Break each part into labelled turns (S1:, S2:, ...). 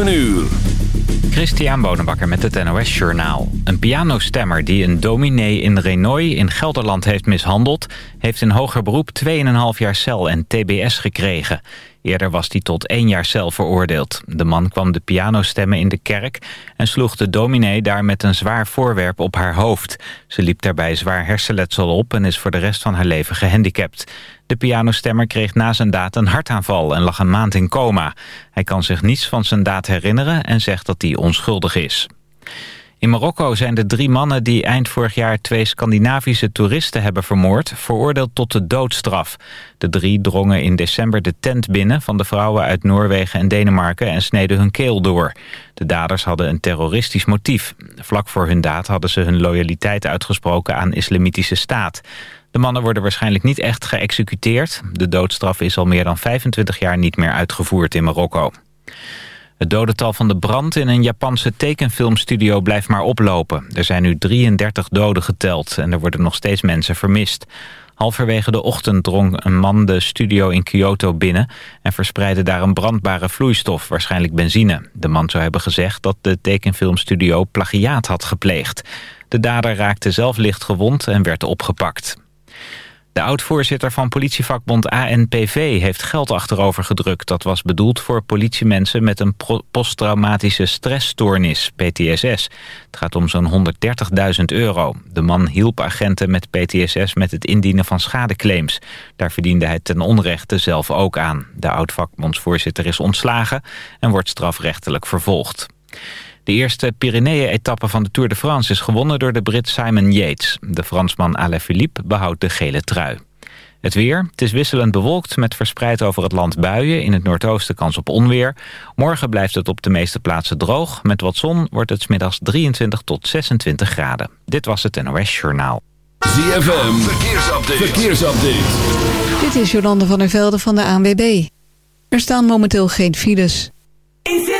S1: 7 uur.
S2: Christian Bonenbakker met het NOS Journaal. Een pianostemmer die een dominee in Renoy in Gelderland heeft mishandeld... heeft in hoger beroep 2,5 jaar cel en tbs gekregen. Eerder was hij tot één jaar cel veroordeeld. De man kwam de piano stemmen in de kerk... en sloeg de dominee daar met een zwaar voorwerp op haar hoofd. Ze liep daarbij zwaar hersenletsel op... en is voor de rest van haar leven gehandicapt. De pianostemmer kreeg na zijn daad een hartaanval en lag een maand in coma. Hij kan zich niets van zijn daad herinneren en zegt dat hij onschuldig is. In Marokko zijn de drie mannen die eind vorig jaar twee Scandinavische toeristen hebben vermoord... veroordeeld tot de doodstraf. De drie drongen in december de tent binnen van de vrouwen uit Noorwegen en Denemarken... en sneden hun keel door. De daders hadden een terroristisch motief. Vlak voor hun daad hadden ze hun loyaliteit uitgesproken aan islamitische staat. De mannen worden waarschijnlijk niet echt geëxecuteerd. De doodstraf is al meer dan 25 jaar niet meer uitgevoerd in Marokko. Het dodental van de brand in een Japanse tekenfilmstudio blijft maar oplopen. Er zijn nu 33 doden geteld en er worden nog steeds mensen vermist. Halverwege de ochtend drong een man de studio in Kyoto binnen... en verspreidde daar een brandbare vloeistof, waarschijnlijk benzine. De man zou hebben gezegd dat de tekenfilmstudio plagiaat had gepleegd. De dader raakte zelf licht gewond en werd opgepakt. De oud-voorzitter van politievakbond ANPV heeft geld achterover gedrukt. Dat was bedoeld voor politiemensen met een posttraumatische stressstoornis, PTSS. Het gaat om zo'n 130.000 euro. De man hielp agenten met PTSS met het indienen van schadeclaims. Daar verdiende hij ten onrechte zelf ook aan. De oud-vakbondsvoorzitter is ontslagen en wordt strafrechtelijk vervolgd. De eerste Pyreneeën-etappe van de Tour de France is gewonnen door de Brit Simon Yates. De Fransman Alaphilippe behoudt de gele trui. Het weer. Het is wisselend bewolkt met verspreid over het land buien. In het noordoosten kans op onweer. Morgen blijft het op de meeste plaatsen droog. Met wat zon wordt het smiddags 23 tot 26 graden. Dit was het NOS Journaal.
S1: ZFM. Verkeersupdate. Verkeersupdate.
S3: Dit is Jolande van der Velde van de ANWB. Er staan momenteel geen files.
S4: In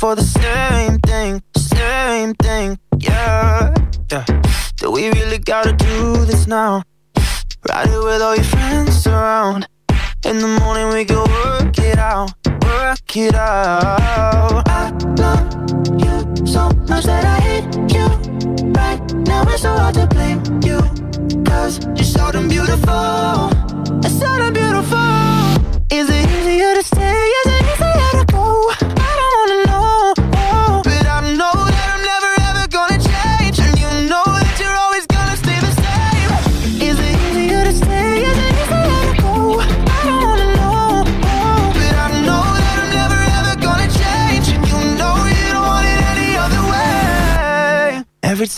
S5: for the stir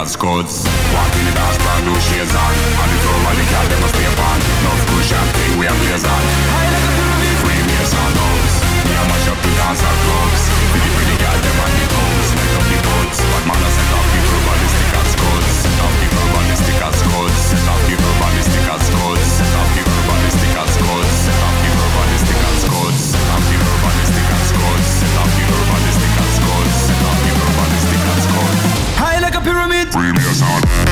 S6: Codes. Walking the dance, brand new shades on. On the floor, while the cat stay on. No cushion thing, we are blaze on. Free me a sound house. Me a mash up the dance clubs. Pretty pretty them on the toes. Light up the boats. But man, I set off the
S7: pyramid.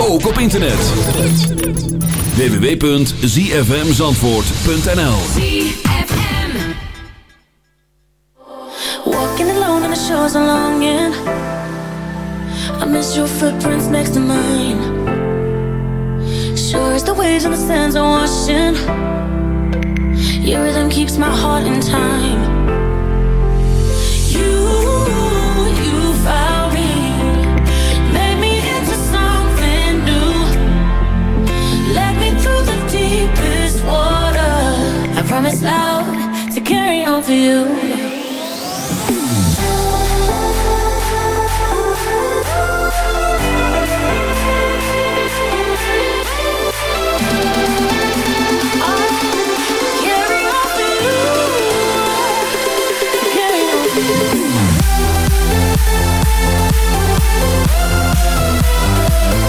S1: Ook op internet. www.zfmzandvoort.nl
S8: Walking alone and the shores are longing. I miss your footprints next to mine. Sure as the waves and the sands are washing. Your rhythm keeps my heart in time. You promise loud to carry on for you.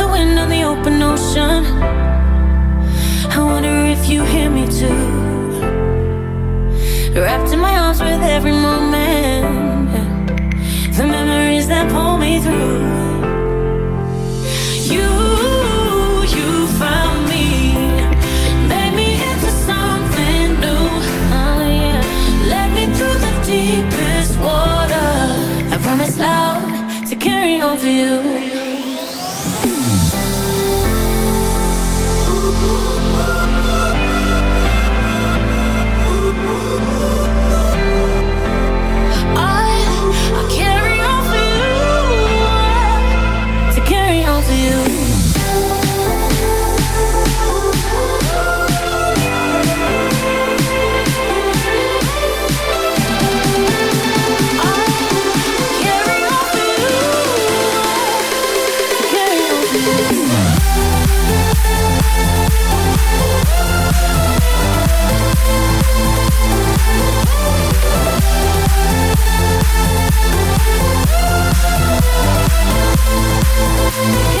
S9: the wind on the open ocean. I wonder if you hear me too. Wrapped in my arms with every moment, the memories that pull me through. You, you found me, made me into something new. Oh, Led me through the deepest water. I promise loud to carry on for you.
S10: Yeah.